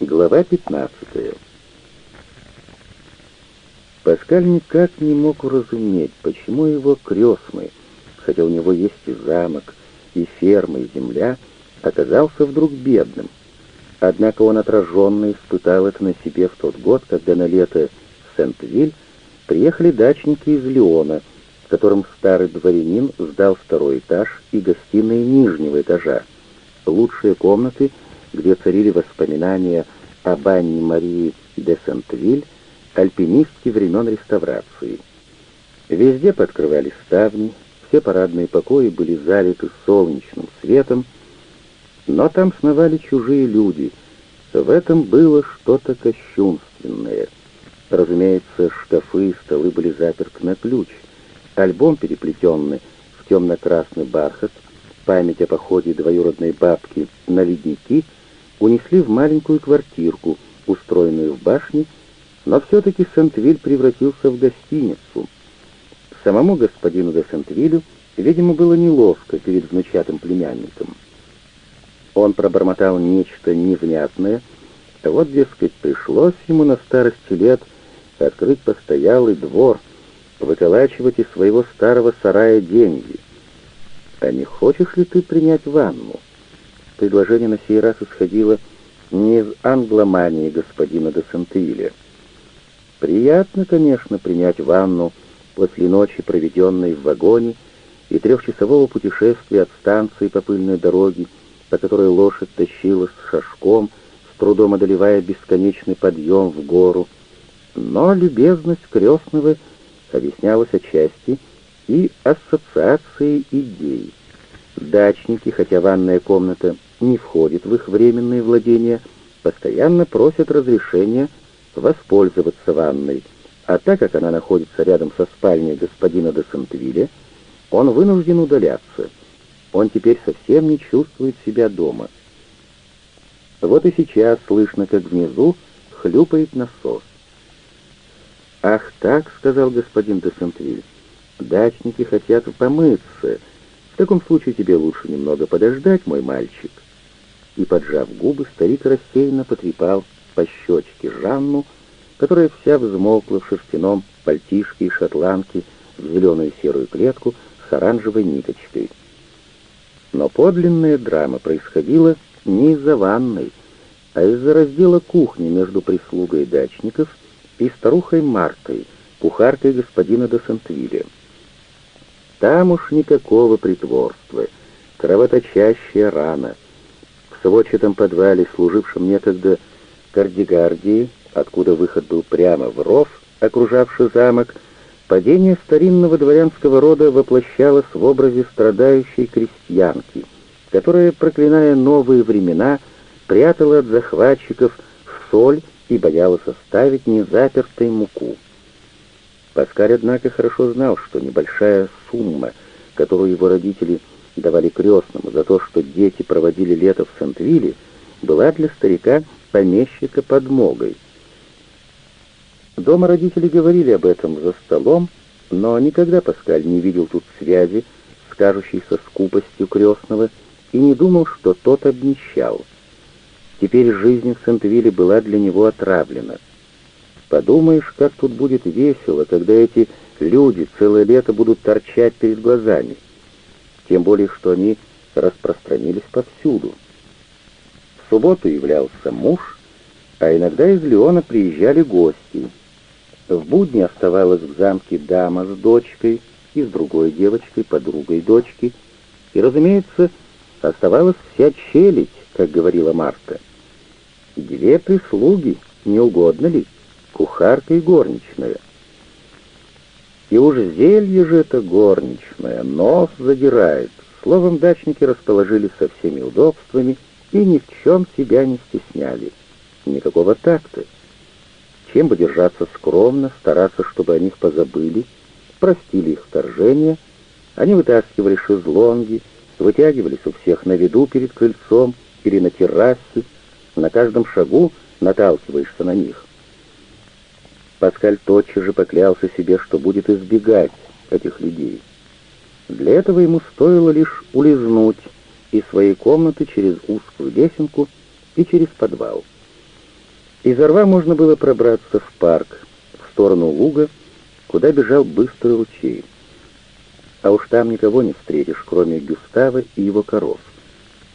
Глава 15 Паскаль никак не мог уразуметь, почему его крестный, хотя у него есть и замок, и ферма, и земля, оказался вдруг бедным. Однако он отраженно испытал это на себе в тот год, когда на лето в Сент-Виль приехали дачники из Леона, которым старый дворянин сдал второй этаж и гостиные нижнего этажа, лучшие комнаты, где царили воспоминания об Анне Марии де Сент-Виль, альпинистки времен реставрации. Везде подкрывались ставни, все парадные покои были залиты солнечным светом, но там сновали чужие люди. В этом было что-то кощунственное. Разумеется, шкафы и столы были заперты на ключ. Альбом, переплетенный в темно-красный бархат, память о походе двоюродной бабки на ледники, унесли в маленькую квартирку, устроенную в башне, но все-таки Сент-Виль превратился в гостиницу. Самому господину де Сент-Вилю, видимо, было неловко перед внучатым племянником. Он пробормотал нечто невнятное, вот, дескать, пришлось ему на старости лет открыть постоялый двор, выколачивать из своего старого сарая деньги. «А не хочешь ли ты принять ванну?» Предложение на сей раз исходило не из англомании господина де Сентвилля. Приятно, конечно, принять ванну после ночи, проведенной в вагоне, и трехчасового путешествия от станции по пыльной дороге, по которой лошадь тащилась шашком, с трудом одолевая бесконечный подъем в гору. Но любезность крестного объяснялась отчасти и ассоциацией идей. Дачники, хотя ванная комната не входит в их временные владения, постоянно просят разрешения воспользоваться ванной, а так как она находится рядом со спальней господина де Сентвилля, он вынужден удаляться. Он теперь совсем не чувствует себя дома. Вот и сейчас слышно, как внизу хлюпает насос. «Ах так», — сказал господин де Сентвиль, — «дачники хотят помыться. В таком случае тебе лучше немного подождать, мой мальчик». И, поджав губы, старик рассеянно потрепал по щечке Жанну, которая вся взмокла в шерстяном пальтишке и шотландке в зеленую серую клетку с оранжевой ниточкой. Но подлинная драма происходила не из-за ванной, а из-за раздела кухни между прислугой дачников и старухой Мартой, кухаркой господина де Сентвилля. Там уж никакого притворства, кровоточащая рана. В сводчатом подвале, служившем некогда кардигардии, откуда выход был прямо в ров, окружавший замок, падение старинного дворянского рода воплощалось в образе страдающей крестьянки, которая, проклиная новые времена, прятала от захватчиков соль и боялась оставить незапертой муку. Паскаль, однако, хорошо знал, что небольшая сумма, которую его родители давали крестному за то, что дети проводили лето в Сент-Вилле, была для старика помещика подмогой. Дома родители говорили об этом за столом, но никогда Паскаль не видел тут связи с кажущейся скупостью крестного и не думал, что тот обнищал. Теперь жизнь в Сент-Вилле была для него отравлена. Подумаешь, как тут будет весело, когда эти люди целое лето будут торчать перед глазами. Тем более, что они распространились повсюду. В субботу являлся муж, а иногда из Леона приезжали гости. В будни оставалась в замке дама с дочкой и с другой девочкой, подругой дочки, и, разумеется, оставалась вся челядь, как говорила Марта. Две прислуги, не угодно ли? Кухарка и горничная. И уж зелье же это горничное, нос задирает. Словом, дачники расположились со всеми удобствами и ни в чем себя не стесняли. Никакого такта. Чем бы держаться скромно, стараться, чтобы о них позабыли, простили их вторжение, они вытаскивали шезлонги, вытягивались у всех на виду перед крыльцом или на террасе, на каждом шагу наталкиваешься на них. Паскаль тотчас же поклялся себе, что будет избегать этих людей. Для этого ему стоило лишь улизнуть из своей комнаты через узкую лесенку и через подвал. Из рва можно было пробраться в парк, в сторону луга, куда бежал быстрый ручей. А уж там никого не встретишь, кроме Гюстава и его коров.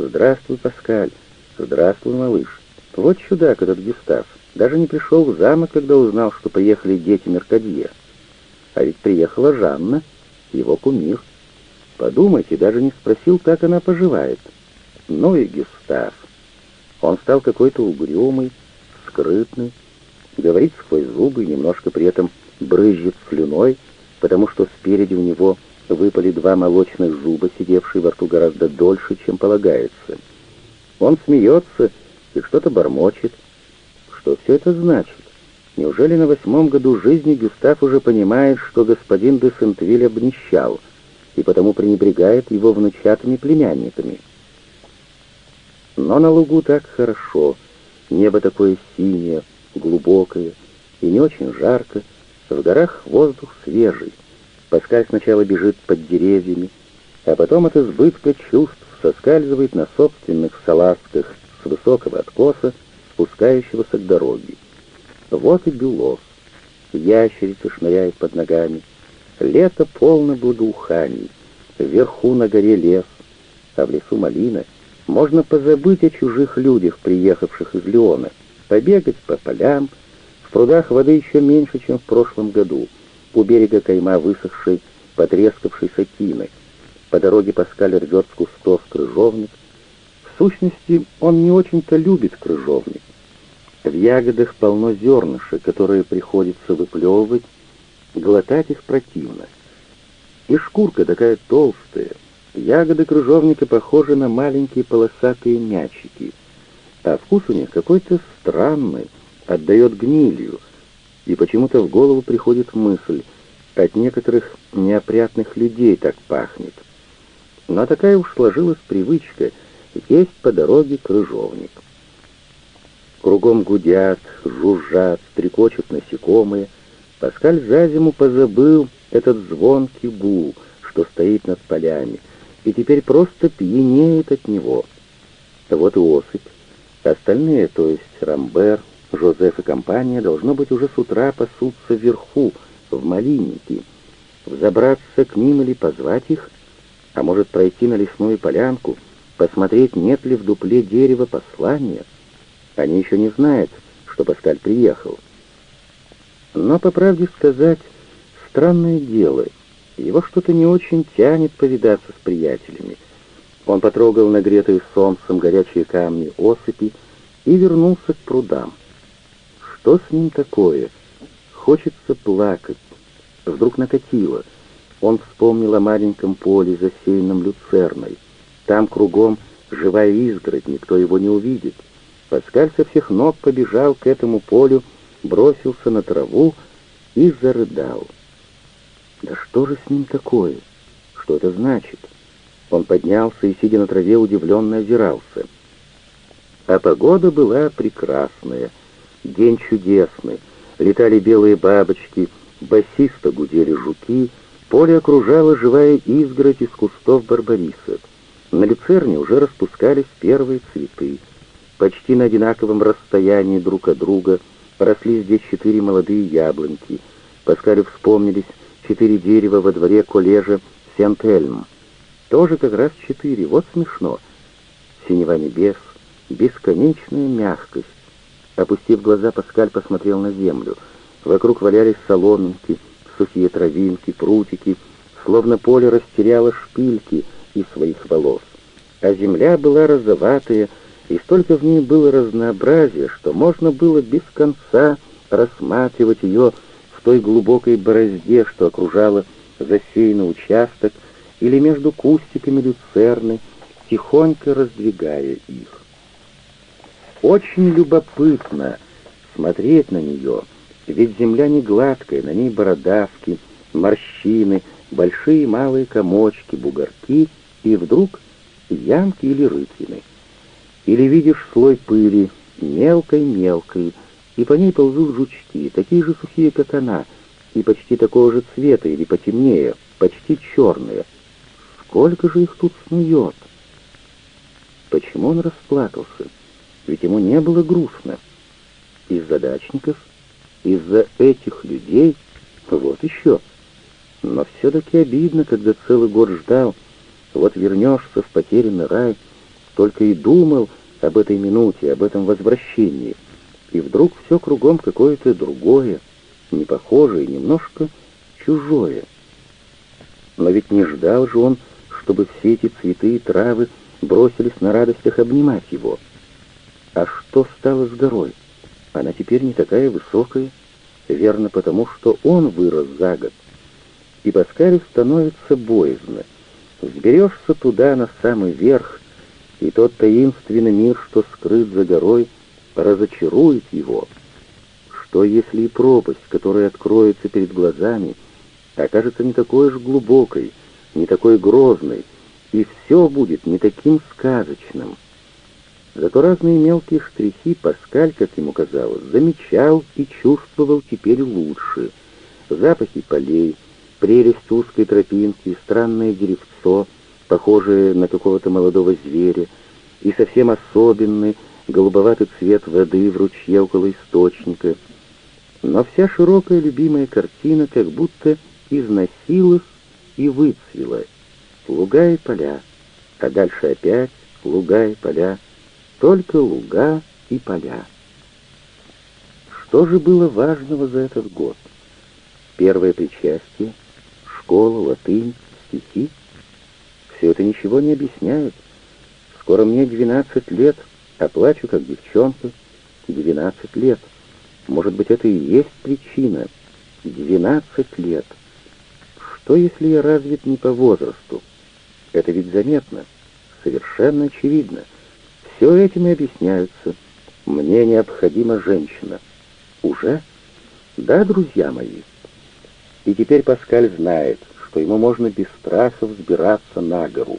«Здравствуй, Паскаль! Здравствуй, малыш! Вот чудак этот Гюстав! Даже не пришел в замок, когда узнал, что приехали дети Меркадье. А ведь приехала Жанна, его кумир. Подумайте, даже не спросил, как она поживает. Ну и Гюстав. Он стал какой-то угрюмый, скрытный, говорит сквозь зубы и немножко при этом брызжет слюной, потому что спереди у него выпали два молочных зуба, сидевшие во рту гораздо дольше, чем полагается. Он смеется и что-то бормочет. Что все это значит? Неужели на восьмом году жизни Гюстав уже понимает, что господин де Сентвиль обнищал, и потому пренебрегает его внучатыми племянниками? Но на лугу так хорошо, небо такое синее, глубокое и не очень жарко, в горах воздух свежий. Паскаль сначала бежит под деревьями, а потом от избытка чувств соскальзывает на собственных салазках с высокого откоса, спускающегося к дороге. Вот и Бюлов. Ящерица шныряет под ногами. Лето полно благоуханий. Вверху на горе лес, а в лесу малина — можно позабыть о чужих людях, приехавших из Леона, побегать по полям. В прудах воды еще меньше, чем в прошлом году. У берега кайма высохшей, потрескавшейся тины. По дороге Паскаль рвет с кустов крыжовник. В сущности, он не очень-то любит крыжовник. В ягодах полно зернышек, которые приходится выплевывать, глотать их противно. И шкурка такая толстая — Ягоды крыжовника похожи на маленькие полосатые мячики, а вкус у них какой-то странный, отдает гнилью, и почему-то в голову приходит мысль, от некоторых неопрятных людей так пахнет. Но такая уж сложилась привычка есть по дороге крыжовник. Кругом гудят, жужжат, стрекочут насекомые. Паскаль за зиму позабыл этот звонкий гул, что стоит над полями — и теперь просто пьянеет от него. Вот и Осыпь. Остальные, то есть Рамбер, Жозеф и компания, должно быть, уже с утра пасутся вверху, в малиннике. Взобраться к ним или позвать их, а может пройти на лесную полянку, посмотреть, нет ли в дупле дерева послания. Они еще не знают, что Паскаль приехал. Но, по правде сказать, странное дело — его что-то не очень тянет повидаться с приятелями. Он потрогал нагретые солнцем горячие камни осыпи и вернулся к прудам. Что с ним такое? Хочется плакать. Вдруг накатило. Он вспомнил о маленьком поле, засеянном люцерной. Там кругом живая изгородь, никто его не увидит. Паскаль со всех ног побежал к этому полю, бросился на траву и зарыдал. Да что же с ним такое? Что это значит? Он поднялся и, сидя на траве, удивленно озирался. А погода была прекрасная, день чудесный. Летали белые бабочки, басисто гудели жуки, поле окружала живая изгородь из кустов барбариса. На люцерне уже распускались первые цветы. Почти на одинаковом расстоянии друг от друга росли здесь четыре молодые яблоньки. Паскалю вспомнились четыре дерева во дворе коллежа Сент-Эльм. Тоже как раз четыре, вот смешно. Синева небес, бесконечная мягкость. Опустив глаза, Паскаль посмотрел на землю. Вокруг валялись соломинки, сухие травинки, прутики, словно поле растеряло шпильки из своих волос. А земля была розоватая, и столько в ней было разнообразия, что можно было без конца рассматривать ее той глубокой борозде, что окружала засеянный участок, или между кустиками люцерны, тихонько раздвигая их. Очень любопытно смотреть на нее, ведь земля не гладкая, на ней бородавки, морщины, большие и малые комочки, бугорки, и вдруг ямки или рытвины. Или видишь слой пыли, мелкой-мелкой, и по ней ползут жучки, такие же сухие, как она, и почти такого же цвета или потемнее, почти черные. Сколько же их тут снует? Почему он расплакался? Ведь ему не было грустно. Из-за дачников? Из-за этих людей? Вот еще. Но все-таки обидно, когда целый год ждал. Вот вернешься в потерянный рай, только и думал об этой минуте, об этом возвращении. И вдруг все кругом какое-то другое, непохожее, немножко чужое. Но ведь не ждал же он, чтобы все эти цветы и травы бросились на радостях обнимать его. А что стало с горой? Она теперь не такая высокая, верно потому, что он вырос за год. И Паскалю становится боязно. Взберешься туда, на самый верх, и тот таинственный мир, что скрыт за горой, разочарует его. Что, если и пропасть, которая откроется перед глазами, окажется не такой уж глубокой, не такой грозной, и все будет не таким сказочным? Зато разные мелкие штрихи Паскаль, как ему казалось, замечал и чувствовал теперь лучше. Запахи полей, прелесть узкой тропинки, странное деревцо, похожее на какого-то молодого зверя, и совсем особенный голубоватый цвет воды в ручье около источника. Но вся широкая любимая картина как будто износилась и выцвела. Луга и поля, а дальше опять луга и поля, только луга и поля. Что же было важного за этот год? Первое причастие, школа, латынь, стихи. Все это ничего не объясняет. Скоро мне 12 лет, а плачу как девчонка. 12 лет. Может быть, это и есть причина. 12 лет. Что, если я развит не по возрасту? Это ведь заметно, совершенно очевидно. Все этим и объясняется. Мне необходима женщина. Уже? Да, друзья мои. И теперь Паскаль знает, что ему можно без страха взбираться на гору.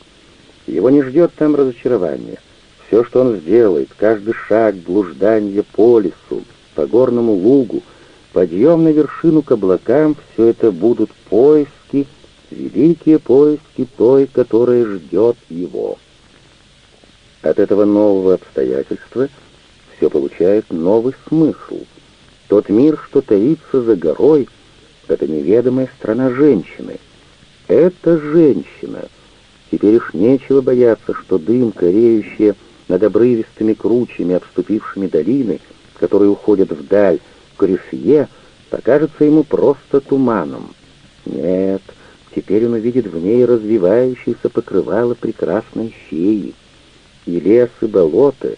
Его не ждет там разочарование. Все, что он сделает, каждый шаг, блуждание по лесу, по горному лугу, подъем на вершину к облакам, все это будут поиски, великие поиски той, которая ждет его. От этого нового обстоятельства все получает новый смысл. Тот мир, что таится за горой, это неведомая страна женщины. Это женщина. Теперь уж нечего бояться, что дымка, реющая над обрывистыми кручами, обступившими долины, которые уходят вдаль, к Рюфье, покажется ему просто туманом. Нет, теперь он увидит в ней развивающееся покрывало прекрасной феи и лес, и болото,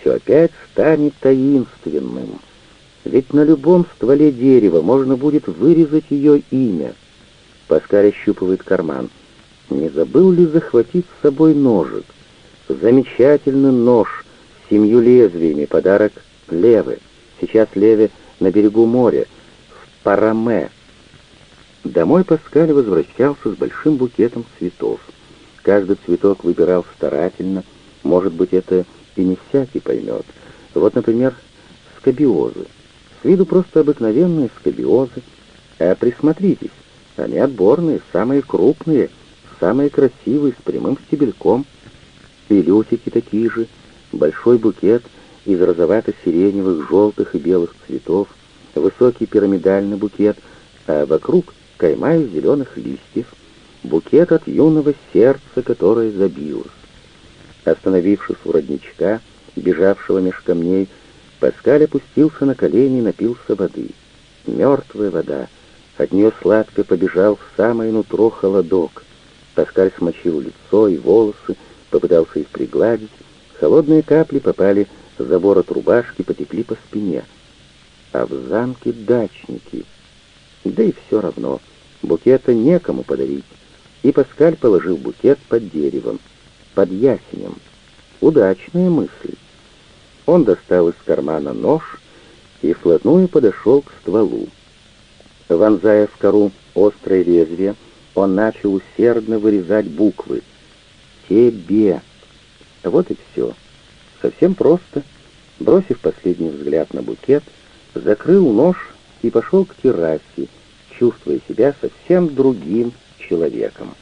все опять станет таинственным. Ведь на любом стволе дерева можно будет вырезать ее имя. Паскаль ощупывает карман. Не забыл ли захватить с собой ножик? Замечательный нож с семью лезвиями, подарок Левы. Сейчас Леве на берегу моря, в Параме. Домой Паскаль возвращался с большим букетом цветов. Каждый цветок выбирал старательно — может быть, это и не всякий поймет. Вот, например, скобиозы. С виду просто обыкновенные скобиозы. А присмотритесь, они отборные, самые крупные, самые красивые, с прямым стебельком. И такие же, большой букет из розовато-сиреневых, желтых и белых цветов, высокий пирамидальный букет, а вокруг кайма из зеленых листьев, букет от юного сердца, которое забилось. Остановившись у родничка, бежавшего меж камней, Паскаль опустился на колени и напился воды. Мертвая вода. От нее сладко побежал в самое нутро холодок. Паскаль смочил лицо и волосы, попытался их пригладить. Холодные капли попали за ворот рубашки, потекли по спине. А в замке дачники. Да и все равно, букета некому подарить. И Паскаль положил букет под деревом под ясенем. Удачная мысль. Он достал из кармана нож и вплотную подошел к стволу. Вонзая в кору острое лезвие, он начал усердно вырезать буквы. «Тебе». Вот и все. Совсем просто. Бросив последний взгляд на букет, закрыл нож и пошел к террасе, чувствуя себя совсем другим человеком.